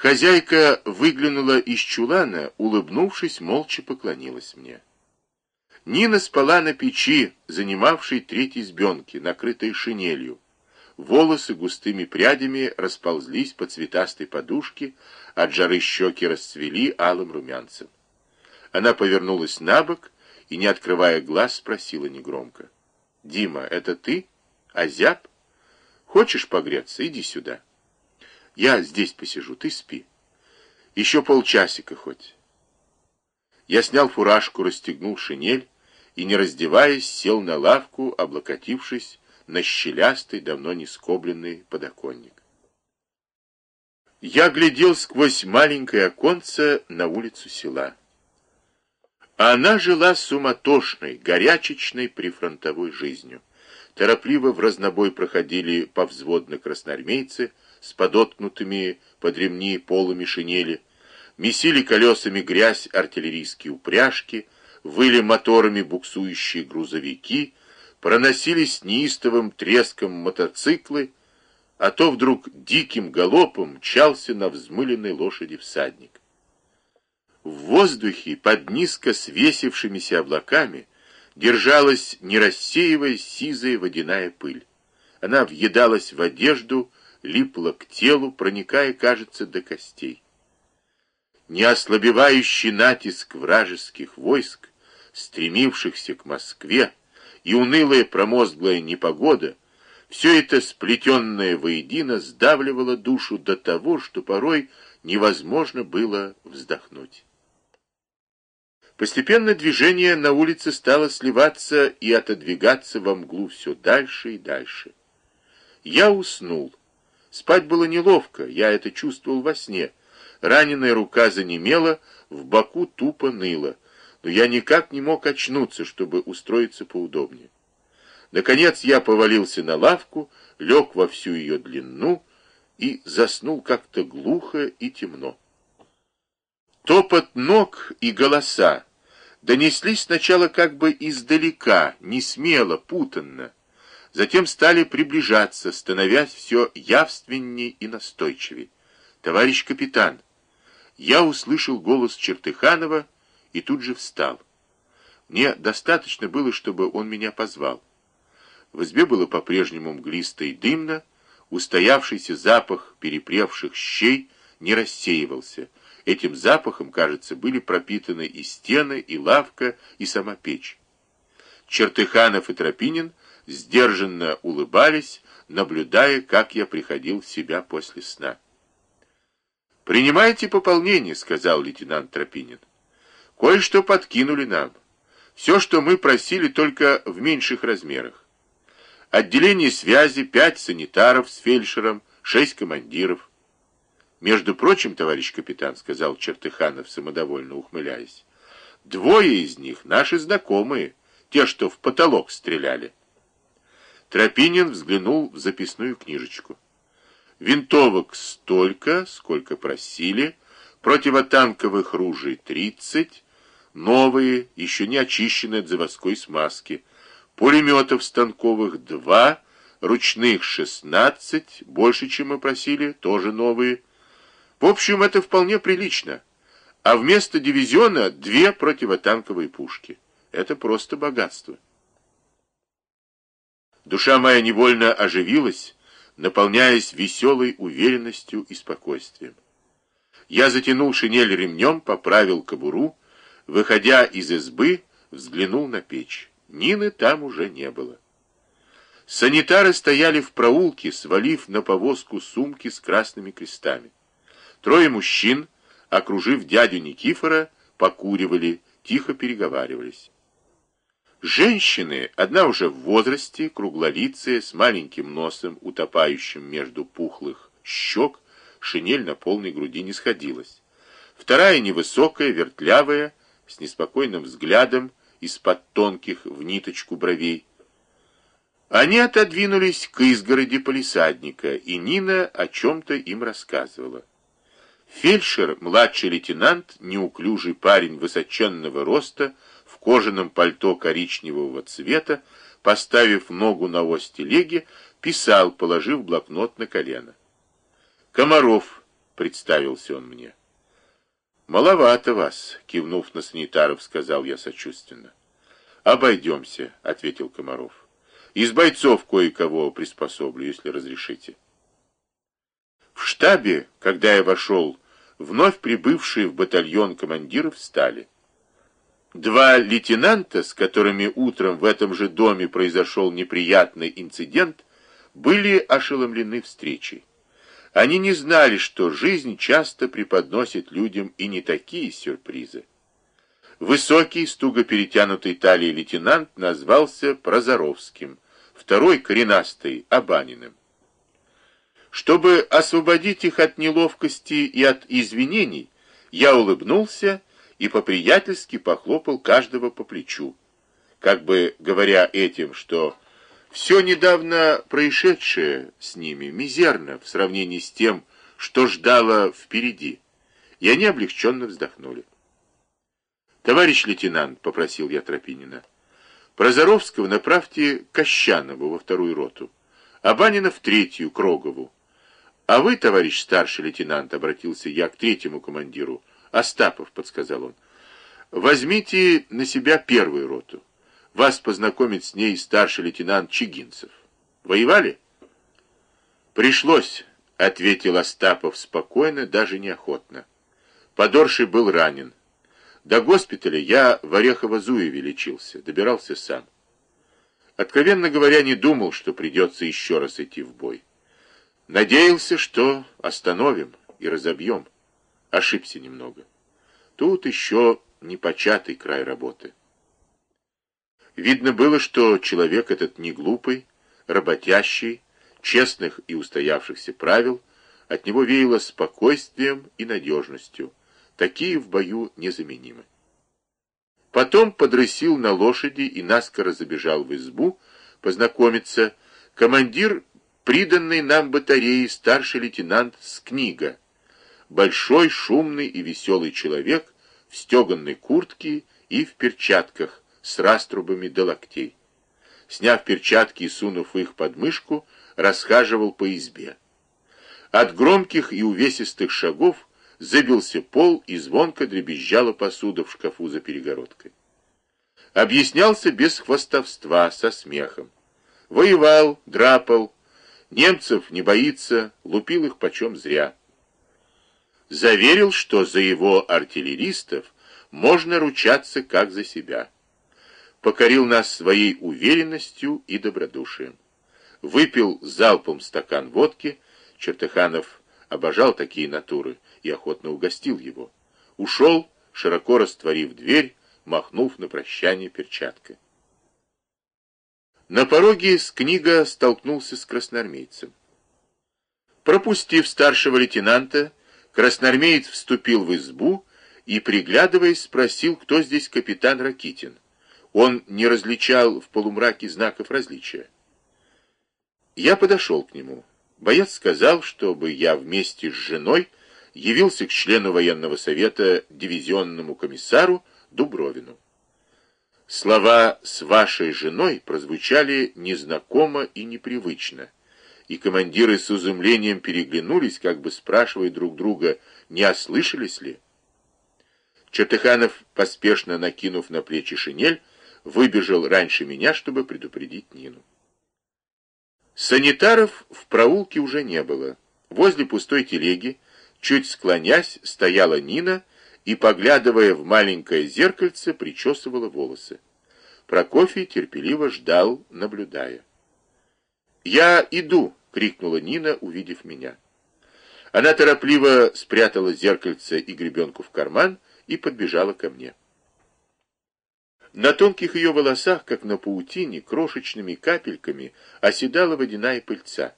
Хозяйка выглянула из чулана, улыбнувшись, молча поклонилась мне. Нина спала на печи, занимавшей треть избенки, накрытой шинелью. Волосы густыми прядями расползлись по цветастой подушке, от жары щеки расцвели алым румянцем. Она повернулась на бок и, не открывая глаз, спросила негромко. «Дима, это ты? Азяб? Хочешь погреться? Иди сюда. Я здесь посижу, ты спи. Еще полчасика хоть». Я снял фуражку, расстегнул шинель и, не раздеваясь, сел на лавку, облокотившись на щелястый, давно не скобленный подоконник. Я глядел сквозь маленькое оконце на улицу села. Она жила суматошной, горячечной прифронтовой жизнью. Торопливо в разнобой проходили повзводно красноармейцы с подоткнутыми под ремни полами шинели, месили колесами грязь артиллерийские упряжки, выли моторами буксующие грузовики, проносились неистовым треском мотоциклы, а то вдруг диким галопом мчался на взмыленной лошади всадник. В воздухе под низко свесившимися облаками держалась, не рассеиваясь, сизая водяная пыль. Она въедалась в одежду, липла к телу, проникая, кажется, до костей. Неослабевающий натиск вражеских войск, стремившихся к Москве, и унылая промозглая непогода, все это сплетенное воедино сдавливало душу до того, что порой невозможно было вздохнуть. Постепенно движение на улице стало сливаться и отодвигаться во мглу все дальше и дальше. Я уснул. Спать было неловко, я это чувствовал во сне. Раненая рука занемела, в боку тупо ныла, но я никак не мог очнуться, чтобы устроиться поудобнее. Наконец я повалился на лавку, лег во всю ее длину и заснул как-то глухо и темно. Топот ног и голоса донеслись сначала как бы издалека, не смело, путанно, затем стали приближаться, становясь все явственней и настойчивее. «Товарищ капитан!» Я услышал голос Чертыханова и тут же встал. Мне достаточно было, чтобы он меня позвал. В избе было по-прежнему мглисто и дымно, устоявшийся запах перепревших щей не рассеивался — Этим запахом, кажется, были пропитаны и стены, и лавка, и сама печь. Чертыханов и Тропинин сдержанно улыбались, наблюдая, как я приходил в себя после сна. «Принимайте пополнение», — сказал лейтенант Тропинин. «Кое-что подкинули нам. Все, что мы просили, только в меньших размерах. Отделение связи, пять санитаров с фельдшером, шесть командиров. Между прочим, товарищ капитан, сказал Чертыханов, самодовольно ухмыляясь, двое из них наши знакомые, те, что в потолок стреляли. Тропинин взглянул в записную книжечку. Винтовок столько, сколько просили, противотанковых ружей тридцать, новые, еще не очищенные от заводской смазки, пулеметов станковых два, ручных шестнадцать, больше, чем мы просили, тоже новые, в общем, это вполне прилично. А вместо дивизиона две противотанковые пушки. Это просто богатство. Душа моя невольно оживилась, наполняясь веселой уверенностью и спокойствием. Я затянул шинель ремнем, поправил кобуру, выходя из избы, взглянул на печь. Нины там уже не было. Санитары стояли в проулке, свалив на повозку сумки с красными крестами. Трое мужчин, окружив дядю Никифора, покуривали, тихо переговаривались. Женщины, одна уже в возрасте, круглолицая, с маленьким носом, утопающим между пухлых щек, шинель на полной груди не сходилась. Вторая невысокая, вертлявая, с неспокойным взглядом, из-под тонких в ниточку бровей. Они отодвинулись к изгороди полисадника, и Нина о чем-то им рассказывала. Фельдшер, младший лейтенант, неуклюжий парень высоченного роста, в кожаном пальто коричневого цвета, поставив ногу на ось телеги, писал, положив блокнот на колено. Комаров представился он мне. «Маловато вас», — кивнув на санитаров, сказал я сочувственно. «Обойдемся», — ответил Комаров. «Из бойцов кое-кого приспособлю, если разрешите». В штабе, когда я вошел, вновь прибывшие в батальон командиров встали. Два лейтенанта, с которыми утром в этом же доме произошел неприятный инцидент, были ошеломлены встречей. Они не знали, что жизнь часто преподносит людям и не такие сюрпризы. Высокий, с туго перетянутой талией лейтенант назвался Прозоровским, второй коренастый — Абаниным. Чтобы освободить их от неловкости и от извинений, я улыбнулся и по-приятельски похлопал каждого по плечу, как бы говоря этим, что все недавно происшедшее с ними мизерно в сравнении с тем, что ждало впереди, и они облегченно вздохнули. «Товарищ лейтенант», — попросил я Тропинина, — «Прозоровского направьте Кощанову во вторую роту, а Банина в третью, Крогову. А вы, товарищ старший лейтенант, — обратился я к третьему командиру, — Остапов, — подсказал он, — возьмите на себя первую роту. Вас познакомит с ней старший лейтенант Чигинцев. Воевали? Пришлось, ответил Остапов спокойно, даже неохотно. Подорший был ранен. До госпиталя я в Орехово-Зуеве лечился, добирался сам. Откровенно говоря, не думал, что придется еще раз идти в бой. Надеялся, что остановим и разобьем. Ошибся немного. Тут еще непочатый край работы. Видно было, что человек этот не глупый, работящий, честных и устоявшихся правил, от него веяло спокойствием и надежностью. Такие в бою незаменимы. Потом подрысил на лошади и наскоро забежал в избу познакомиться командир приданной нам батареи старший лейтенант Скнига, большой, шумный и веселый человек в стеганной куртке и в перчатках, с раструбами до локтей. Сняв перчатки и сунув их под мышку, расхаживал по избе. От громких и увесистых шагов забился пол и звонко дребезжала посуда в шкафу за перегородкой. Объяснялся без хвостовства, со смехом. Воевал, драпал, немцев не боится, лупил их почем зря. Заверил, что за его артиллеристов можно ручаться как за себя покорил нас своей уверенностью и добродушием. Выпил залпом стакан водки, Чертыханов обожал такие натуры и охотно угостил его. Ушел, широко растворив дверь, махнув на прощание перчаткой. На пороге с книга столкнулся с красноармейцем. Пропустив старшего лейтенанта, красноармеец вступил в избу и, приглядываясь, спросил, кто здесь капитан Ракитин. Он не различал в полумраке знаков различия. Я подошел к нему. Боец сказал, чтобы я вместе с женой явился к члену военного совета дивизионному комиссару Дубровину. Слова «с вашей женой» прозвучали незнакомо и непривычно, и командиры с изумлением переглянулись, как бы спрашивая друг друга, не ослышались ли. Чертыханов, поспешно накинув на плечи шинель, выбежал раньше меня, чтобы предупредить Нину. Санитаров в проулке уже не было. Возле пустой телеги, чуть склонясь, стояла Нина и, поглядывая в маленькое зеркальце, причесывала волосы. Прокофий терпеливо ждал, наблюдая. «Я иду!» — крикнула Нина, увидев меня. Она торопливо спрятала зеркальце и гребенку в карман и подбежала ко мне. На тонких ее волосах, как на паутине, крошечными капельками оседала водяная пыльца.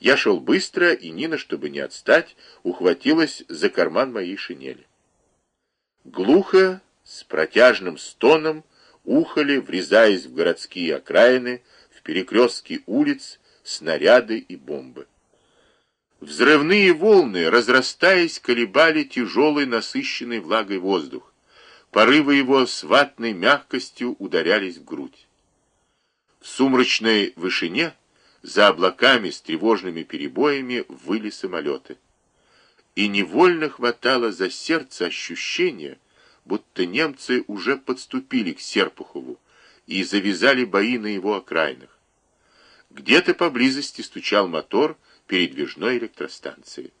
Я шел быстро, и Нина, чтобы не отстать, ухватилась за карман моей шинели. Глухо, с протяжным стоном, ухали, врезаясь в городские окраины, в перекрестки улиц, снаряды и бомбы. Взрывные волны, разрастаясь, колебали тяжелый, насыщенный влагой воздух. Порывы его с ватной мягкостью ударялись в грудь. В сумрачной вышине, за облаками с тревожными перебоями, выли самолеты. И невольно хватало за сердце ощущение, будто немцы уже подступили к Серпухову и завязали бои на его окраинах. Где-то поблизости стучал мотор передвижной электростанции.